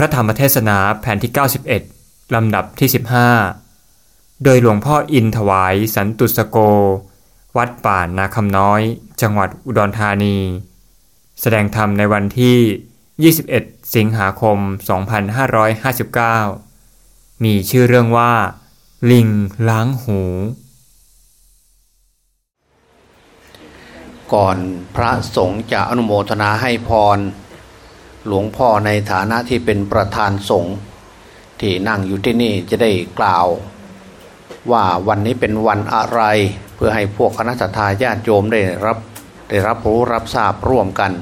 ระธรรมเทศนาแผ่นที่ 91 ลำดับที่ 15 โดยหลวงพ่ออินถวายสันตุสโก วัดป่านาคำน้อย จังหวัดอุดรธานี แสดงธรรมในวันที่ 21 สิงหาคม 2559 มีชื่อเรื่องว่า ลิงล้างหู ก่อนพระสงฆ์จะอนุโมทนาให้พร หลวงพ่อในฐานะที่เป็นประธานสงฆ์ที่นั่งอยู่ที่นี่จะได้กล่าว ว่าวันนี้เป็นวันอะไร เพื่อให้พวกคณะทาญาติโยมได้รับได้รับรู้รับทราบร่วมกัน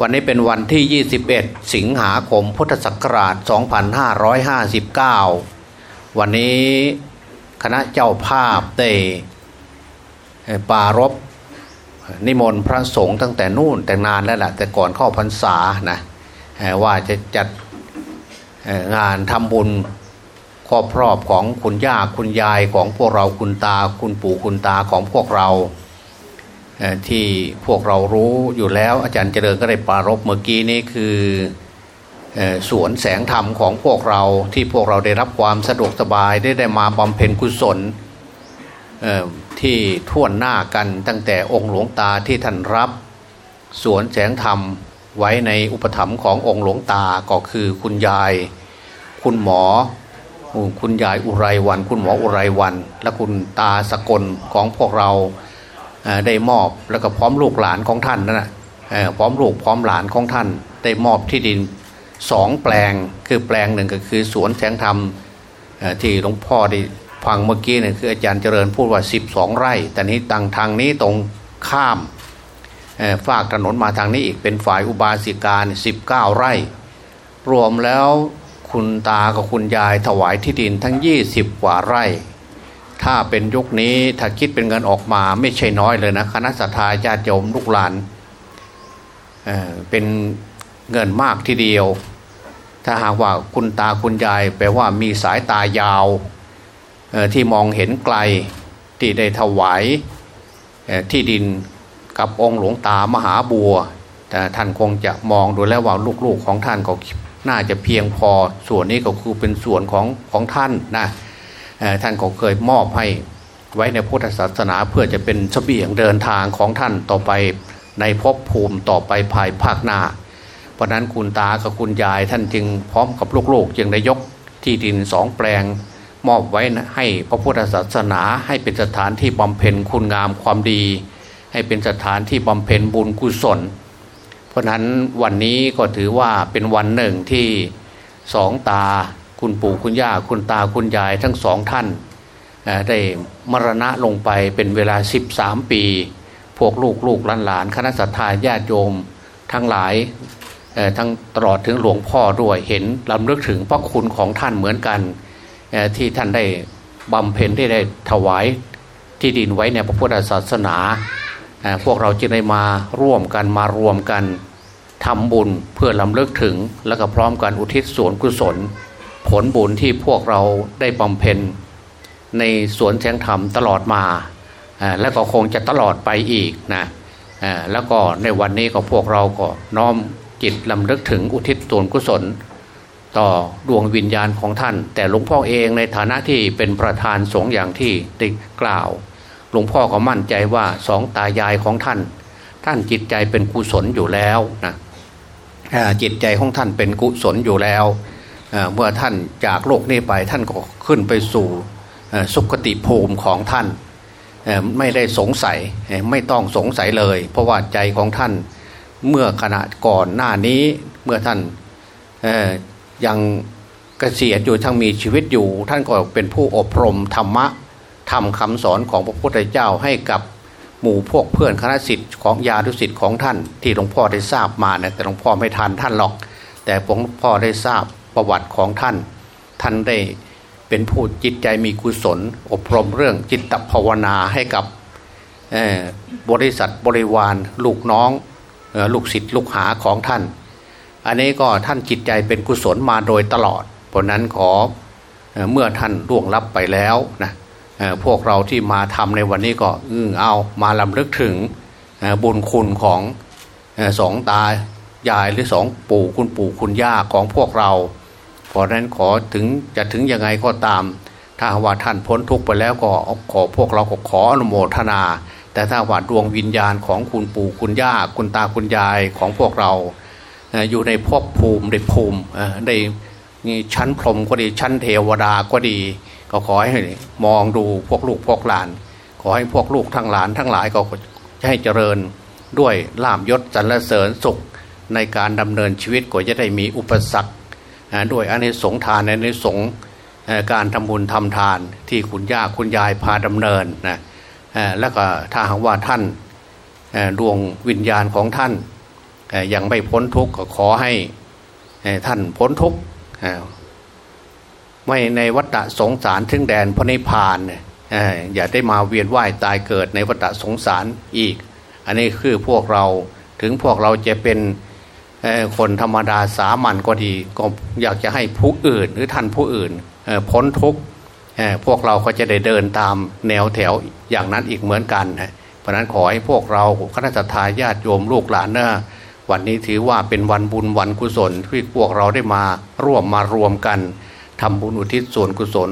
วันนี้เป็นวันที่ 21 สิงหาคมพุทธศักราช 2559 วันนี้คณะเจ้าภาพได้ปารบ นิมนต์พระสงฆ์ตั้งแต่นู่นแต่นานแล้วแหละแต่ก่อนเข้าพรรษานะว่าจะจัดงานทำบุญครอบครอบของคุณย่าคุณยายของพวกเราคุณตาคุณปู่คุณตาของพวกเราที่พวกเรารู้อยู่แล้ว อาจารย์เจริญก็ได้ปรารบเมื่อกี้นี้คือสวนแสงธรรมของพวกเราที่พวกเราได้รับความสะดวกสบายได้ได้มาบำเพ็ญกุศล ที่ท่วนหน้ากันตั้งแต่องค์หลวงตาที่ท่านรับ สวนแสงธรรมไว้ในอุปถัมภ์ขององค์หลวงตาก็คือคุณยาย คุณหมอ คุณยายอุไรวัน คุณหมออุไรวัน และคุณตาสกลของพวกเราได้มอบแล้วก็พร้อมลูกหลานของท่านนั่นแหะพร้อมลูกพร้อมหลานของท่าน ได้มอบที่ดินสองแปลง คือแปลงหนึ่งก็คือสวนแสงธรรมที่หลวงพ่อได้ ฟังเมื่อกี้เนี่ยคืออาจารย์เจริญพูดว่า 12 ไร่ แต่นี้ตังทางนี้ตรงข้ามฝากถนนมาทางนี้อีกเป็นฝ่ายอุบาสิกาสิบเก้าไร่ รวมแล้วคุณตากับคุณยายถวายที่ดินทั้ง 20 กว่าไร่ ถ้าเป็นยุคนี้ถ้าคิดเป็นเงินออกมาไม่ใช่น้อยเลยนะคณะสัตยาญาติโยมลูกหลานเเป็นเงินมากทีเดียว ถ้าหากว่าคุณตาคุณยายแปลว่ามีสายตายาว ที่มองเห็นไกลที่ได้ถวายที่ดินกับองค์หลวงตามหาบัว แต่ท่านคงจะมองดูแล้วว่าลูกๆของท่านก็น่าจะเพียงพอส่วนนี้ก็คือเป็นส่วนของของท่านนะท่านก็เคยมอบให้ไว้ในพุทธศาสนาเพื่อจะเป็นเสบียงเดินทางของท่านต่อไปในภพภูมิต่อไปภายภาคหน้า เพราะนั้นคุณตากับคุณยายท่านจึงพร้อมกับลูกๆ จึงได้ยกที่ดินสองแปลง มอบไว้นะให้พระพุทธศาสนาให้เป็นสถานที่บำเพ็ญคุณงามความดี ให้เป็นสถานที่บำเพ็ญบุญกุศล เพราะนั้นวันนี้ก็ถือว่าเป็นวันหนึ่งที่สองตาคุณปู่คุณย่าคุณตาคุณยายทั้งสองท่าน ได้มรณะลงไปเป็นเวลา 13 ปี พวกลูกลูกหลานหลานคณะสัตยาญาติโยมทั้งหลายทั้งตลอดถึงหลวงพ่อด้วยเห็นลำลึกถึงพระคุณของท่านเหมือนกัน ที่ท่านได้บำเพ็ญที่ได้ถวายที่ดินไว้ในพระพุทธศาสนา พวกเราจึงได้มาร่วมกันมารวมกันทำบุญเพื่อลำเลิกถึงแล้วก็พร้อมกันอุทิศส่วนกุศล ผลบุญที่พวกเราได้บำเพ็ญในสวนแสงธรรมตลอดมา แล้วก็คงจะตลอดไปอีกนะแล้วก็ในวันนี้ก็พวกเราก็น้อมจิตลำเลิกถึงอุทิศส่วนกุศล ต่อดวงวิญญาณของท่าน แต่หลวงพ่อเองในฐานะที่เป็นประธานสงฆ์อย่างที่ได้กล่าว หลวงพ่อก็มั่นใจว่าสองตายายของท่าน ท่านจิตใจเป็นกุศลอยู่แล้วนะจิตใจของท่านเป็นกุศลอยู่แล้วเมื่อท่านจากโลกนี้ไปท่านก็ขึ้นไปสู่สุคติภูมิของท่านไม่ได้สงสัยไม่ต้องสงสัยเลย เพราะว่าใจของท่านเมื่อขณะก่อนหน้านี้เมื่อท่าน ยังเกษียณอยู่ทั้งมีชีวิตอยู่ ท่านก็เป็นผู้อบรมธรรมะทำคำสอนของพระพุทธเจ้าให้กับหมู่พวกเพื่อนคณะสิทธิ์ของยาดุสิทธิ์ของท่านที่หลวงพ่อได้ทราบมานะแต่หลวงพ่อไม่ทันท่านหรอก แต่หลวงพ่อได้ทราบประวัติของท่าน ท่านได้เป็นผู้จิตใจมีกุศล อบรมเรื่องจิตภาวนาให้กับบริษัทบริวาร ลูกน้องลูกศิษย์ลูกหาของท่าน อันนี้ก็ท่านจิตใจเป็นกุศลมาโดยตลอด เพราะนั้นขอเมื่อท่านล่วงลับไปแล้วนะพวกเราที่มาทำในวันนี้ก็อึ้งเอามาลำลึกถึงบุญคุณของสองตายายหรือสองปู่คุณปู่คุณย่าของพวกเรา เพราะนั้นขอถึงจะถึงยังไงก็ตาม ถ้าว่าท่านพ้นทุกข์ไปแล้วก็ขอพวกเราก็ขออนุโมทนา แต่ถ้าว่าดวงวิญญาณของคุณปู่คุณย่าคุณตาคุณยายของพวกเรา อยู่ในภพภูมิในภูมิในชั้นพรหมก็ดีชั้นเทวดาก็ดี ก็ขอให้มองดูพวกลูกพวกหลาน ขอให้พวกลูกทั้งหลานทั้งหลายก็ให้เจริญด้วยลาบยศสรรเสริญสุขในการดำเนินชีวิตก็จะได้มีอุปสรรคด้วยอเนกสงทานในสงการทำบุญทำทานที่คุณย่าคุณยายพาดำเนินนะแล้วก็ถ้าหากว่าท่านดวงวิญญาณของท่าน ยังไม่พ้นทุกข์ก็ขอให้ท่านพ้นทุกข์ไม่ในวัฏสงสารถึงแดนพระนิพพานอย่าได้มาเวียนว่ายตายเกิดในวัฏสงสารอีก อันนี้คือพวกเราถึงพวกเราจะเป็นคนธรรมดาสามัญก็ดี ก็อยากจะให้ผู้อื่นหรือท่านผู้อื่นพ้นทุกข์พวกเราก็จะได้เดินตามแนวแถวอย่างนั้นอีกเหมือนกัน เพราะนั้นขอให้พวกเราคณะทาญาติโยมลูกหลานเนะ วันนี้ถือว่าเป็นวันบุญวันกุศลที่พวกเราได้มาร่วมมารวมกันทำบุญอุทิศส่วนกุศล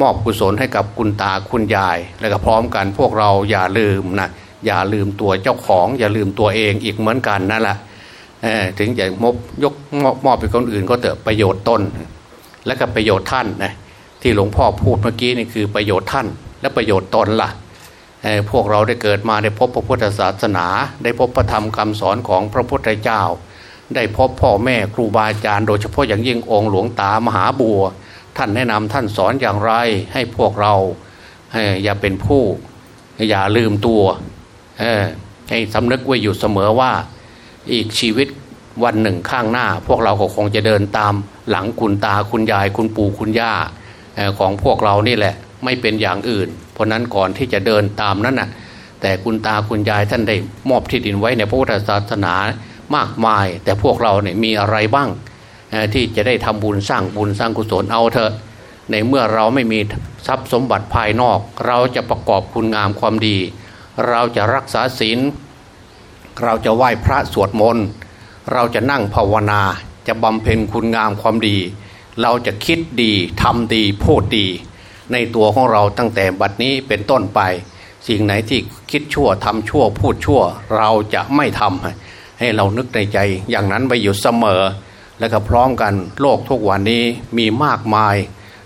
มอบกุศลให้กับคุณตาคุณยาย และก็พร้อมกันพวกเราอย่าลืมนะอย่าลืมตัวเจ้าของ อย่าลืมตัวเองอีกเหมือนกันนั่นแหละถึงจะมบยกมอบมอบไปคนอื่นก็เถอะประโยชน์ตนและก็ประโยชน์ท่านนะที่หลวงพ่อพูดเมื่อกี้นี่คือประโยชน์ท่าน และประโยชน์ตนละ่ะ พวกเราได้เกิดมาได้พบพระพุทธศาสนา ได้พบพระธรรมคำสอนของพระพุทธเจ้า ได้พบพ่อแม่ครูบาอาจารย์ โดยเฉพาะอย่างยิ่งองค์หลวงตามหาบัว ท่านแนะนำท่านสอนอย่างไร ให้พวกเราอย่าเป็นผู้ อย่าลืมตัวให้สำนึกไว้อยู่เสมอว่า อีกชีวิตวันหนึ่งข้างหน้า พวกเราก็คงจะเดินตามหลังคุณตาคุณยายคุณปู่คุณย่าของพวกเรานี่แหละ ไม่เป็นอย่างอื่น เพราะนั้นก่อนที่จะเดินตามนั้นน่ะแต่คุณตาคุณยายท่านได้มอบที่ดินไว้ในพระพุทธศาสนามากมาย แต่พวกเราเนี่ยมีอะไรบ้างที่จะได้ทำบุญสร้างบุญสร้างกุศลเอาเถอะ ในเมื่อเราไม่มีทรัพย์สมบัติภายนอก เราจะประกอบคุณงามความดี เราจะรักษาศีลเราจะไหว้พระสวดมนต์เราจะนั่งภาวนาจะบำเพ็ญคุณงามความดี เราจะคิดดีทำดีพูดดี ในตัวของเราตั้งแต่บัดนี้เป็นต้นไป สิ่งไหนที่คิดชั่วทำชั่วพูดชั่วเราจะไม่ทำให้เรานึกในใจอย่างนั้นไปอยู่เสมอ และก็พร้อมกันโลกทุกวันนี้มีมากมาย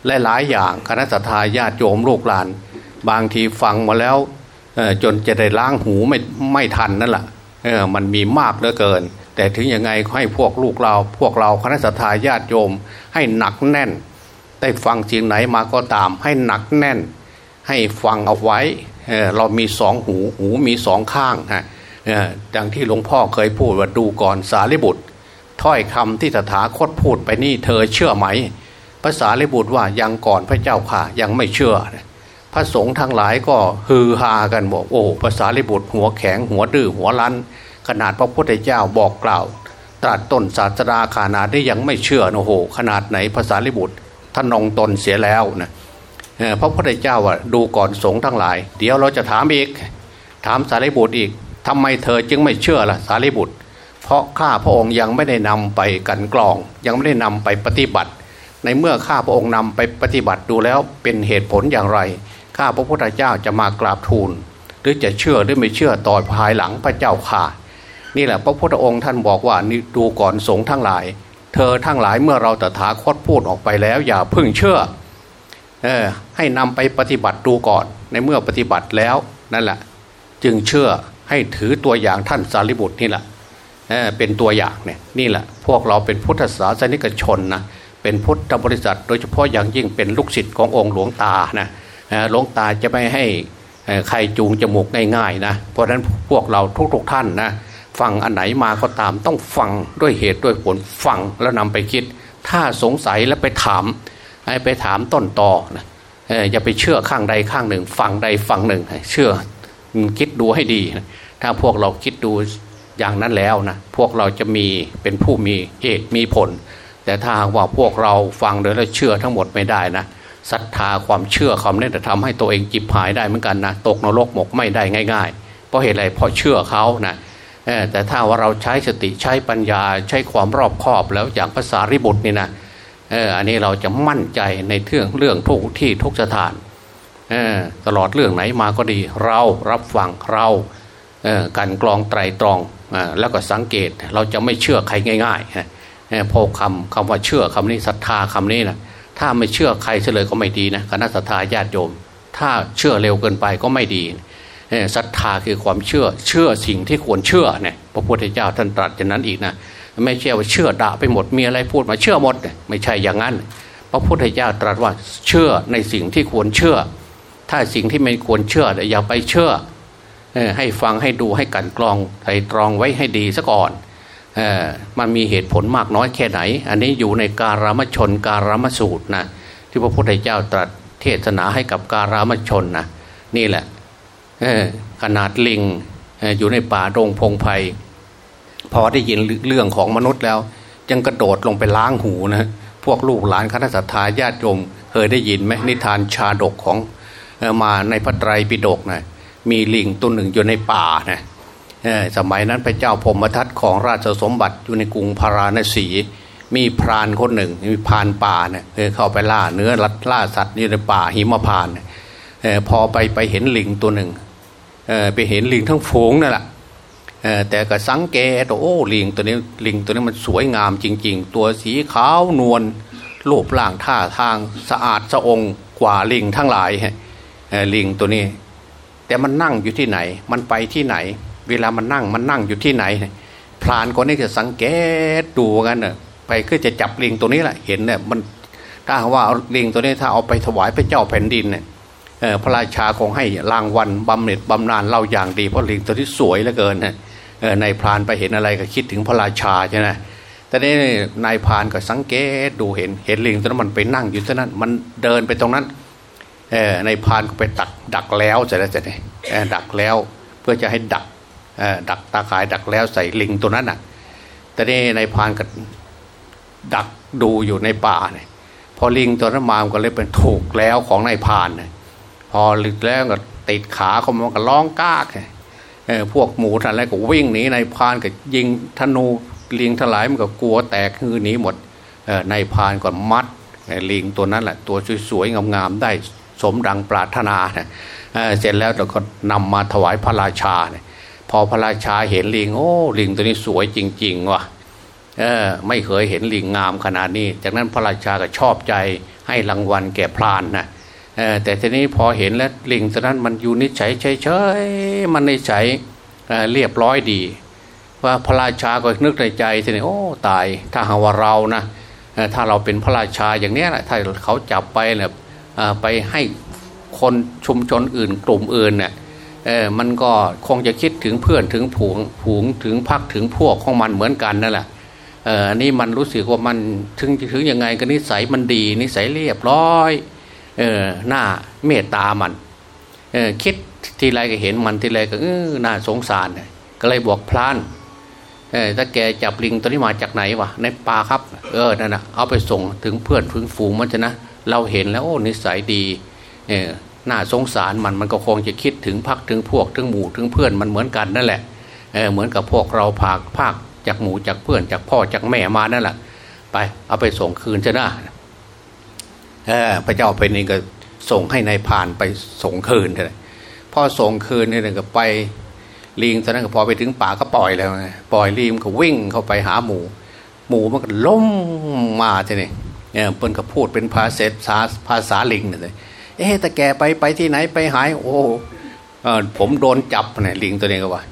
และหลายอย่างคณะสัตยาติโยมลูกหลาน บางทีฟังมาแล้วจนจะได้ล้างหูไม่ไม่ทันนั่นแหละมันมีมากเหลือเกิน แต่ถึงยังไงให้พวกลูกเรา พวกเราคณะสัตยาติโยมให้หนักแน่น ได้ฟังสิ่งไหนมาก็ตาม ให้หนักแน่น ให้ฟังเอาไว้เเรามีสองหูหูมีสองข้างฮะดังที่หลวงพ่อเคยพูดว่าดูก่อนสารีบุตร ถ้อยคำที่ตถาคตพูดไปนี่เธอเชื่อไหมภาษาลิบุตรว่ายังก่อนพระเจ้าค่ะยังไม่เชื่อ พระสงฆ์ทั้งหลายก็ฮือฮากันบอกโอ้ภาษาลิบุตรหัวแข็งหัวดื้อหัวลันขนาดพระพุทธเจ้าบอกกล่าวตรัสต้นศาสดาขานาดได้ยังไม่เชื่อโอ้โหขนาดไหนภาษาลิบุตร ท่านนองตนเสียแล้วนะพระพุทธเจ้าว่าดูก่อนสงฆ์ทั้งหลาย เดี๋ยวเราจะถามอีก ถามสารีบุตรอีกทำไมเธอจึงไม่เชื่อล่ะสารีบุตร เพราะข้าพระองค์ยังไม่ได้นำไปกันกรอง ยังไม่ได้นำไปปฏิบัติ ในเมื่อข้าพระองค์นำไปปฏิบัติดูแล้วเป็นเหตุผลอย่างไร ข้าพระพุทธเจ้าจะมากราบทูล หรือจะเชื่อหรือไม่เชื่อต่อภายหลังพระเจ้าข่านี่แหละพระพุทธองค์ท่านบอกว่านี่ดูก่อนสงฆ์ทั้งหลาย เธอทั้งหลายเมื่อเราตถาคตพูดออกไปแล้ว อย่าพึ่งเชื่อออให้นำไปปฏิบัติดูก่อน ในเมื่อปฏิบัติแล้วนั่นแหละ จึงเชื่อให้ถือตัวอย่างท่านสารีบุตรนี่แหละเเป็นตัวอย่างเนี่ยนี่แหละ พวกเราเป็นพุทธศาสนิกชนนะเป็นพุทธบริษัท โดยเฉพาะอย่างยิ่งเป็นลูกศิษย์ขององค์หลวงตานะหลวงตาจะไม่ให้ใครจูงจมูกง่ายๆนะเพราะฉะนั้นพวกเราทุกๆท่านนะ ฟังอันไหนมาก็ตาม ต้องฟังด้วยเหตุด้วยผลฟังแล้วนำไปคิด ถ้าสงสัยแล้วไปถามไปถามต้นต่อนะอย่าไปเชื่อข้างใดข้างหนึ่ง ฝั่งใดฝั่งหนึ่ง เชื่อคิดดูให้ดี ถ้าพวกเราคิดดูอย่างนั้นแล้วนะพวกเราจะมีเป็นผู้มีเหตุมีผล แต่ถ้าว่าพวกเราฟังโดยแล้วเชื่อทั้งหมดไม่ได้นะศรัทธาความเชื่อความนี่จะทำให้ตัวเองจิบหายได้เหมือนกันนะตกนรกหมกไม่ได้ง่าย ๆ เพราะเหตุอะไรเพราะเชื่อเขานะ แต่ถ้าว่าเราใช้สติใช้ปัญญาใช้ความรอบคอบแล้วอย่างภาษาริบุตรนี่นะเอออันนี้เราจะมั่นใจในเรื่องเรื่องทุกที่ทุกสถานเออตลอดเรื่องไหนมาก็ดี เรารับฟังเราเออการกรองไตรตรองอแล้วก็สังเกตเราจะไม่เชื่อใครง่ายๆพอคำคำว่าเชื่อคำนี้ศรัทธาคำนี้นะถ้าไม่เชื่อใครเฉลยก็ไม่ดีนะคณะศรัทธาญาติโยม ถ้าเชื่อเร็วเกินไปก็ไม่ดี ศรัทธาคือความเชื่อเชื่อสิ่งที่ควรเชื่อเนี่ยพระพุทธเจ้าท่านตรัสอย่างนั้นอีกนะไม่ใช่ว่าเชื่อด่าไปหมดมีอะไรพูดมาเชื่อหมด ไม่ใช่อย่างนั้น พระพุทธเจ้าตรัสว่าเชื่อในสิ่งที่ควรเชื่อ ถ้าสิ่งที่ไม่ควรเชื่ออย่าไปเชื่อให้ฟังให้ดูให้กันกรองใส่ตรองไว้ให้ดีซะก่อนมันมีเหตุผลมากน้อยแค่ไหน อันนี้อยู่ในการามชนการามสูตรนะที่พระพุทธเจ้าตรัสเทศนาให้กับการามชนนะนี่แหละ ขนาดลิงอยู่ในป่าโรงพงไพพอได้ยินเรื่องของมนุษย์แล้ว ยังกระโดดลงไปล้างหูนะพวกลูกหลานคณะสัตยาญาติโยมเคยได้ยินไหมนิทานชาดกของมาในพระไตรปิฎกนะมีลิงตัวหนึ่งอยู่ในป่านะสมัยนั้นพระเจ้าพมทัตของราชสมบัติอยู่ในกรุงพาราณสี มีพรานคนหนึ่ง มีพรานป่าเนี่ยเข้าไปล่าเนื้อลัดล่าสัตว์อยู่ในป่าหิมพานพอไปไปเห็นลิงตัวหนึ่ง ไปเห็นลิงทั้งฝูงนั่นแหละแต่ก็สังเกตโอ้ลิงตัวนี้ลิงตัวนี้มันสวยงามจริง ๆ ตัวสีขาวนวลรูปร่างท่าทางสะอาดสะองกว่าลิงทั้งหลายลิงตัวนี้ แต่มันนั่งอยู่ที่ไหน มันไปที่ไหน เวลามันนั่งมันนั่งอยู่ที่ไหนพรานคนนี้จะสังเกตดูกันเน่ะไปก็จะจับลิงตัวนี้แหละเห็นเนี่ยมันถ้าว่าลิงตัวนี้ถ้าเอาไปถวายพระเจ้าแผ่นดินเนี่ย พระราชาคงให้รางวัลบำเหน็จบำนาญเล่าอย่างดีเพราะลิงตัวที่สวยเหลือเกินนะนายพรานไปเห็นอะไรก็คิดถึงพระราชาใช่ไหมแต่นี้นายพรานก็สังเกตดูเห็นเห็นลิงตัวนั้นมันไปนั่งอยู่ที่นั้น มันเดินไปตรงนั้นนายพรานก็ไปดักดักแล้วจะได้จะได้ดักแล้วเพื่อจะให้ดักดักตาขายดักแล้วใส่ลิงตัวนั้นอะ แต่นี้นายพรานก็ดักดูอยู่ในป่าเนี่ยพอลิงตัวนั้นมาก็เลยเป็นถูกแล้วของนายพรานเนี่ย พอหลึกแล้วก็ติดขาเขามันก็ร้องก้ากพวกหมูทันอะไรก็วิ่งหนีในพานก็ยิงธนูลิงถลายมันก็กลัวแตกคือหนีหมดในพานก็มัดลิงตัวนั้นแหละตัวสวยๆงามๆได้สมดังปรารถนาเสร็จแล้วเราก็นำมาถวายพระราชาเนี่ยพอพระราชาเห็นลิงโอ้ลิงตัวนี้สวยจริง ๆว่ะเออไม่เคยเห็นลิงงามขนาดนี้ จากนั้นพระราชาก็ชอบใจให้รางวัลแก่พรานนะ แต่ทีนี้พอเห็นแล้วลิงตัวนั้นมันอยู่นิสัยเฉยๆมันนิสัยเรียบร้อยดี ว่าพระราชาก็นึกในใจทีนี้โอ้ตายถ้าหาว่าเรานะถ้าเราเป็นพระราชาอย่างนี้นะถ้าเขาจับไปเนี่ยไปให้คนชุมชนอื่นกลุ่มอื่นเนี่ยมันก็คงจะคิดถึงเพื่อนถึงผูงผูงถึงพักถึงพวกของมันเหมือนกันนั่นแหละอันนี้มันรู้สึกว่ามันถึงถึงยังไงก็นิสัยมันดี นิสัยเรียบร้อย เออหน้าเมตตามันเออคิดทีไรก็เห็นมันทีไรก็เออหน้าสงสาร ก็เลยบอกพลานเออถ้าแกจับลิงตัวนี้มาจากไหนวะในป่าครับ เออนั่นนะเอาไปส่งถึงเพื่อนถึงฝูงมันจะนะ เราเห็นแล้วโอ้นิสัยดีเออหน้าสงสารมันมันก็คงจะคิดถึงพักถึงพวกถึงหมู่ถึงเพื่อนมันเหมือนกันนั่นแหละเออเหมือนกับพวกเราพากภาคจากหมู่จากเพื่อนจากพ่อจากแม่มานั่นแหละไปเอาไปส่งคืนจะนะ พระเจ้าไปนี่ก็ส่งให้ในายพานไปส่งคืนเลยพอส่งคืนนี่ยก็ไปลิงตอนนั้นก็พอไปถึงป่าก็ปล่อยแล้วปล่อยลิงก็วิ่งเข้าไปหาหมู หมูมันก็ล้มมาทีนี่เนี่ยเปิ้นก็พูดเป็นภาษาภาษาลิงเลยเอ๊ะแต่แกไปไปที่ไหนไปหายโอ้ผมโดนจับเนี่ยลิงตัวนี้ก็ว่า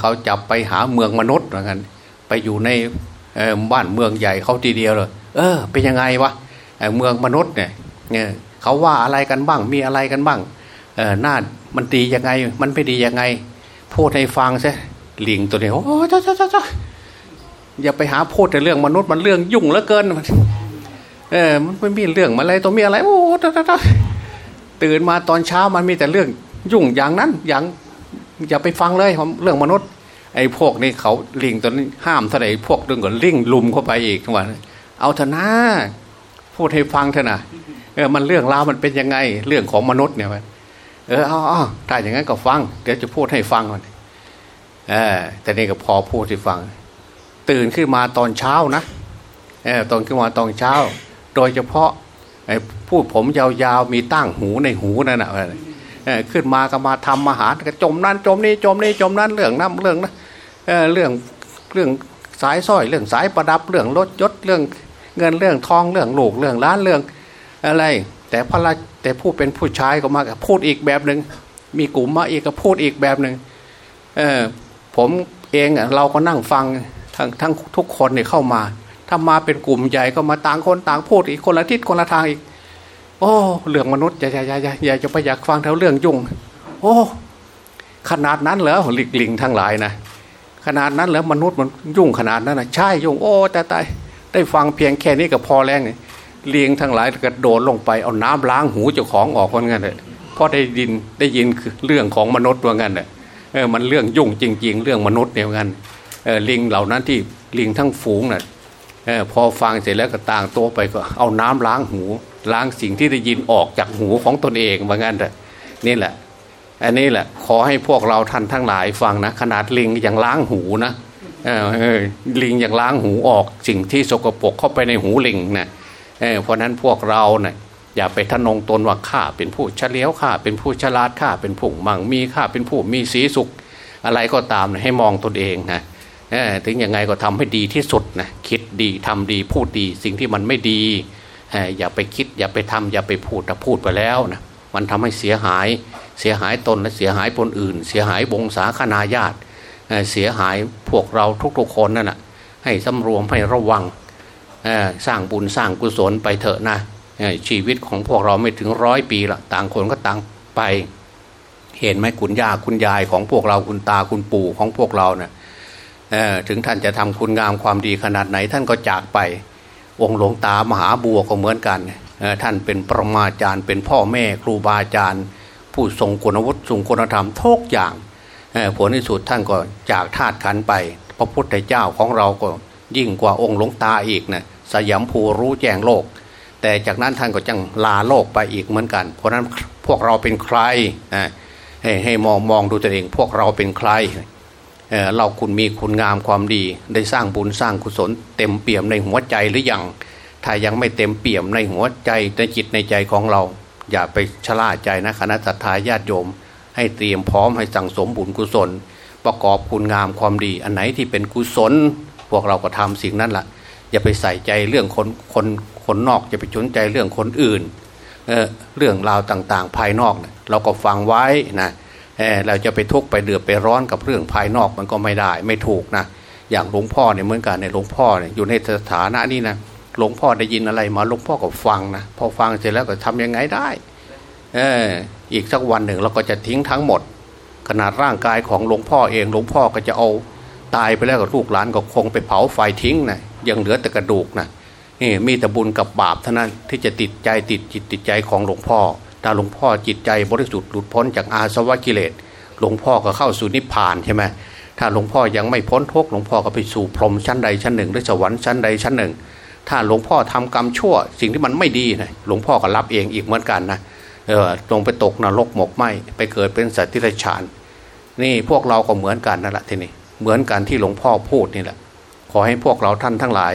เขาจับไปหาเมืองมนุษย์เหมือนกันไปอยู่ในบ้านเมืองใหญ่เขาทีเดียวเลยเออ เป็นยังไงวะ เมืองมนุษย์เนี่ยเขาว่าอะไรกันบ้างมีอะไรกันบ้างหน้ามันดียังไง มันไม่ดียังไง พูดให้ฟังใช่ลิงตัวนี้โอ้จ้าจ้าจ้าอย่าไปหาพูดแต่เรื่องมนุษย์มันเรื่องยุ่งเหลือเกินเออมันไม่มีเรื่องอะไรตัวมีอะไร โอ้จ้าจ้าตื่นมาตอนเช้ามันมีแต่เรื่องยุ่งอย่างนั้นอย่างอย่าไปฟังเลยเรื่องมนุษย์ ไอ้พวกนี้เขาลิงตัวนี้ห้ามเท่าไหร่พวกเรื่องก็ลิงลุมเข้าไปอีกทั้งวันเอาเถอะนะ พูดให้ฟังเถอะนะเออมันเรื่องราวมันเป็นยังไงเรื่องของมนุษย์เนี่ยมันเออเอาเอาถ้าอย่างนั้นก็ฟัง เดี๋ยวจะพูดให้ฟังก่อนเออแต่นี่ก็พอพูดให้ฟัง ตื่นขึ้นมาตอนเช้านะเออตอนขึ้นมาตอนเช้า โดยเฉพาะไอ้พูดผมยาวๆมีตั้งหูในหูนั่นนะเออขึ้นมาก็มาทำอาหารก็จมนั่นจมนี่จมนี่จมนั่นเรื่องน้ำเรื่องนะเออเรื่องเรื่องสายสร้อยเรื่องสายประดับเรื่องรถยศเรื่อง เงินเรื่องทองเรื่องลูกเรื่องล้านเรื่องอะไร แต่พระราแต่ผู้เป็นผู้ชายก็มาพูดอีกแบบหนึ่งมีกลุ่มมาอีกก็พูดอีกแบบหนึ่งเออผมเองเราก็นั่งฟังทั้งทั้งทุกคนเนี่ยเข้ามา ถ้ามาเป็นกลุ่มใหญ่ก็มาต่างคนต่างพูดอีกคนละทิศคนละทางอีก โอ้เรื่องมนุษย์อย่าอย่าอย่าอย่าจะไปอยากฟังเท่าเรื่องยุ่ง โอ้ขนาดนั้นเหรอหลิกลิงทั้งหลายนะขนาดนั้นเหรอมนุษย์มันยุ่งขนาดนั้นนะใช่ยุ่งโอ้แต่ตาย ได้ฟังเพียงแค่นี้ก็พอแล้วไงเลียงทั้งหลายกระโดดลงไปเอาน้ำล้างหูเจ้าของออกคนงั้นเลยพราะได้ยินได้ยินคือเรื่องของมนุษย์ว่างั้นเเออมันเรื่องยุ่งจริง ๆ เรื่องมนุษย์เนี่ยงั้นเออลิงเหล่านั้นที่ลิงทั้งฝูงน่ะเออพอฟังเสร็จแล้วก็ต่างตัวไปก็เอาน้ำล้างหู ล้างสิ่งที่ได้ยินออกจากหูของตนเองว่างั้นเลยนี่แหละ อันนี้แหละขอให้พวกเราท่านทั้งหลายฟังนะขนาดลิงยังล้างหูนะ เออลิงอยังล้างหูออกสิ่งที่สกปรกเข้าไปในหูลิงนะเเพราะนั้นพวกเราเนะี่ยอย่าไปทะนงตนว่าข้าเป็นผู้เฉลียวข้าเป็นผู้ฉลาดข้าเป็นผู้มั่งมีข้าเป็นผู้มีสีสุข อะไรก็ตามนะให้มองตนเองนะถึงยังไงก็ทำให้ดีที่สุดนะคิดดีทำดีพูดดีสิ่งที่มันไม่ดีอย่าไปคิดอย่าไปทำอย่าไปพูดแต่พูดไปแล้วนะมันทำให้เสียหายเสียหายตนและเสียหายคนอื่น เสียหายวงศาคณาญาติ เสียหายพวกเราทุกๆคนนั่นแหะให้สำรวมให้ระวังสร้างบุญสร้างกุศลไปเถอะนะชีวิตของพวกเราไม่ถึงร้อยปีละต่างคนก็ต่างไป เห็นไหมคุณย่าคุณยายของพวกเราคุณตาคุณปู่ของพวกเราเนะ่ยถึงท่านจะทำคุณงามความดีขนาดไหนท่านก็จากไป องค์หลวงตามหาบัวก็เหมือนกันท่านเป็นประมาจารย์เป็นพ่อแม่ครูบาอาจารย์ ผู้ทรงคุณวุฒิทรงคุณธรรมทุกอย่าง ผลที่สุดท่านก็จากธาตุขันไป พระพุทธเจ้าของเราก็ยิ่งกว่าองค์หลวงตาอีกนะสยามภูรู้แจ้งโลก แต่จากนั้นท่านก็จังลาโลกไปอีกเหมือนกัน เพราะนั้นพวกเราเป็นใครให้ให้มองมองดูตัวเอง พวกเราเป็นใครเราคุณมีคุณงามความดี ได้สร้างบุญสร้างกุศล เต็มเปี่ยมในหัวใจหรือยังถ้ายังไม่เต็มเปี่ยมในหัวใจในจิตในใจของเรา อย่าไปชะล่าใจนะคณะทาญาติโยม ให้เตรียมพร้อมให้สั่งสมบุญกุศล ประกอบคุณงามความดี อันไหนที่เป็นกุศล พวกเราก็ทำสิ่งนั้นละ่ะ อย่าไปใส่ใจเรื่องคนคนคนนอกอย่าไปสนใจเรื่องคนอื่นเเรื่องราวต่างๆ ภายนอกเราก็ฟังไว้นะเเราจะไปทุกข์ไปเดือดไปร้อนกับเรื่องภายนอกมันก็ไม่ได้ไม่ถูกนะอย่างหลวงพ่อเนี่ยเหมือนกันในหลวงพ่อเนี่ยอยู่ในสถานะนี้นะหลวงพ่อได้ยินอะไรมาหลวงพ่อก็ฟังนะพอฟังเสร็จแล้วก็ทำยังไงได้ เอออีกสักวันหนึ่งเราก็จะทิ้งทั้งหมด ขนาดร่างกายของหลวงพ่อเองหลวงพ่อก็จะเอาตายไปแล้วกับลูกหลานก็คงไปเผาไฟทิ้งนะยังเหลือแต่กระดูกนะนี่มีแต่บุญกับบาปเท่านั้นที่จะติดใจติดจิตติดใจของหลวงพ่อถ้าหลวงพ่อจิตใจบริสุทธิ์หลุดพ้นจากอาสวะกิเลสหลวงพ่อก็เข้าสู่นิพพานใช่ไหมถ้าหลวงพ่อยังไม่พ้นทุกหลวงพ่อก็ไปสู่พรหมชั้นใดชั้นหนึ่งหรือสวรรค์ชั้นใดชั้นหนึ่ง ถ้าหลวงพ่อทำกรรมชั่ว สิ่งที่มันไม่ดีนะหลวงพ่อก็รับเองอีกเหมือนกันนะ เออลงไปตกนรกหมกไหมไปเกิดเป็นสัตว์ที่ไรฉาน นี่พวกเราก็เหมือนกันนั่นแหละทีนี้เหมือนกันที่หลวงพ่อพูดนี่แหละ ขอให้พวกเราท่านทั้งหลาย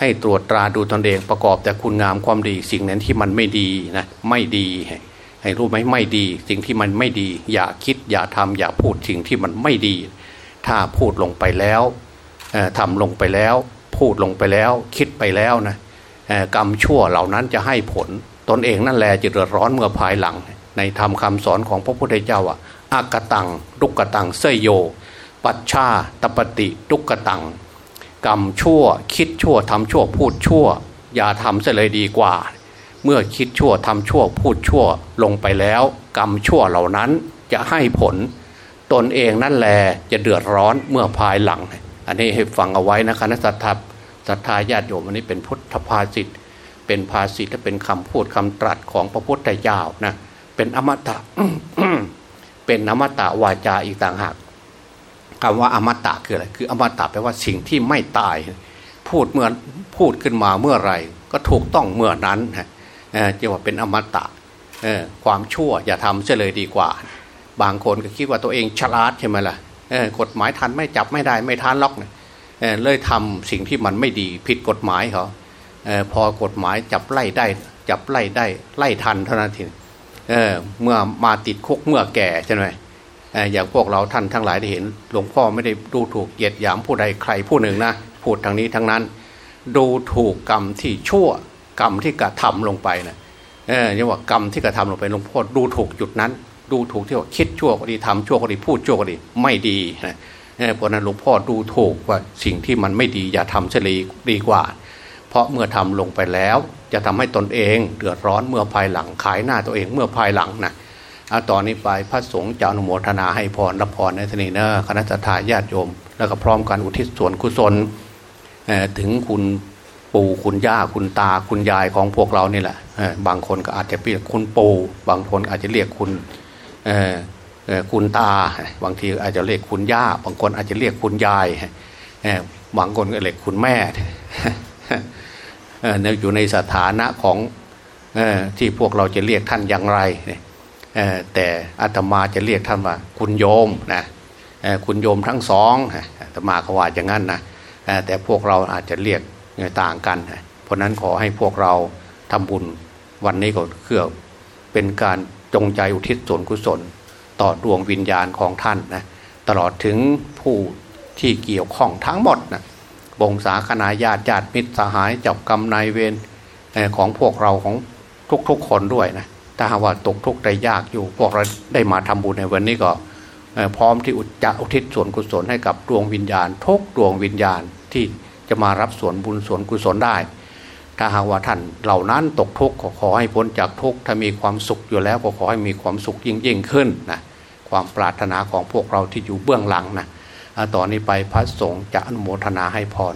ให้ตรวจตราดูตนเองประกอบแต่คุณงามความดี สิ่งนั้นที่มันไม่ดีนะไม่ดีให้รู้ไหมไม่ดี สิ่งที่มันไม่ดี อย่าคิดอย่าทำอย่าพูดสิ่งที่มันไม่ดี ถ้าพูดลงไปแล้วทำลงไปแล้ว พูดลงไปแล้ว คิดไปแล้วนะกรรมชั่วเหล่านั้นจะให้ผล ตนเองนั่นแหละจะเดือดร้อนเมื่อภายหลัง ในธรรมคาสอนของพระพุทธเจ้าอะอากตังลุกกตังเสยโย ปัชชาตปฏิลุกกตัง กรรมชั่วคิดชั่วทำชั่วพูดชั่ว อย่าทำเสียเลยดีกว่า เมื่อคิดชั่วทำชั่วพูดชั่วลงไปแล้ว กรรมชั่วเหล่านั้นจะให้ผล ตนเองนั่นแหละจะเดือดร้อนเมื่อภายหลัง อันนี้ให้ฟังเอาไว้นะคะนักสัตย์ศรัทธาญาติโยมอันนี้เป็นพุทธภาษิต เป็นภาษิตและเป็นคำพูดคำตรัสของพระพุทธเจ้านะเป็นอมตะเป็นอมตะวาจาอีกต่างหากคำว่าอมตะคืออะไรคืออมตะแปลว่าสิ่งที่ไม่ตาย พูดเมื่อพูดขึ้นมาเมื่อไรก็ถูกต้องเมื่อนั้นนะจะว่าเป็นอมตะความชั่วอย่าทำเสียเลยดีกว่า บางคนก็คิดว่าตัวเองฉลาดใช่ไหมล่ะกฎหมายทันไม่จับไม่ได้ไม่ทันล็อกเนี่ยเลยทำสิ่งที่มันไม่ดีผิดกฎหมายเขา พอกฎหมายจับไล่ได้ จับไล่ได้ไล่ทันเท่านั้นทีเเมื่อมาติดคุกเมื่อแก่ใช่ไหมอย่างพวกเราท่านทั้งหลายได้เห็น หลวงพ่อไม่ได้ดูถูกเหยียดหยามผู้ใดใครผู้หนึ่งนะพูดทางนี้ทั้งนั้น ดูถูกกรรมที่ชั่วกรรมที่กระทำลงไปนะเออเรียกว่ากรรมที่กระทำลงไปหลวงพ่อดูถูกจุดนั้น ดูถูกที่ว่าคิดชั่วก็ดีทำชั่วก็ดีพูดชั่วก็ดีไม่ดีนะเพราะนั้นหลวงพ่อดูถูกว่าสิ่งที่มันไม่ดีอย่าทำเฉลีดีกว่า เพราะเมื่อทำลงไปแล้ว จะทำให้ตนเองเดือดร้อนเมื่อภายหลังขายหน้าตัวเองเมื่อภายหลังนะเอาตอนนี้ไปพระสงฆ์จะอนุโมทนาให้พรรับพรในทนีเนอคณะทาญาติโยม แล้วก็พร้อมกันอุทิศส่วนกุศลถึงคุณปู่คุณย่าคุณตาคุณยายของพวกเรานี่แหละบางคนก็อาจจะเรียกคุณปู่บางคนอาจจะเรียกคุณคุณตา บางทีอาจจะเรียกคุณย่า บางคนอาจจะเรียกคุณยายบางคนก็เรียกคุณแม่ อยู่ในสถานะของที่พวกเราจะเรียกท่านอย่างไรแต่อาตมาจะเรียกท่านว่าคุณโยมนะคุณโยมทั้งสองอาตมาก็ว่าอย่างนั้นนะแต่พวกเราอาจจะเรียกต่างกัน เพราะนั้นขอให้พวกเราทำบุญวันนี้ก็เพื่อเป็นการจงใจอุทิศส่วนกุศล ต่อดวงวิญญาณของท่านนะตลอดถึงผู้ที่เกี่ยวข้องทั้งหมดนะ บงสาคณาญาติญาติมิตรสหายจับกรรมนายเวรของพวกเราของทุกๆคนด้วยนะถ้าหากว่าตกทุกข์ได้ยากอยู่ พวกเราได้มาทำบุญในวันนี้ก็พร้อมที่อุจะอุทิศส่วนกุศลให้กับดวงวิญญาณทุกดวงวิญญาณที่จะมารับส่วนบุญส่วนกุศลได้ ถ้าหากว่าท่านเหล่านั้นตกทุกข์ขอให้พ้นจากทุกข์ถ้ามีความสุขอยู่แล้วก็ขอให้มีความสุขยิ่งยิ่งขึ้นนะความปรารถนาของพวกเราที่อยู่เบื้องหลังนะ ต่อนนี้ไปพระสงฆ์จะอนุโมทนาให้พร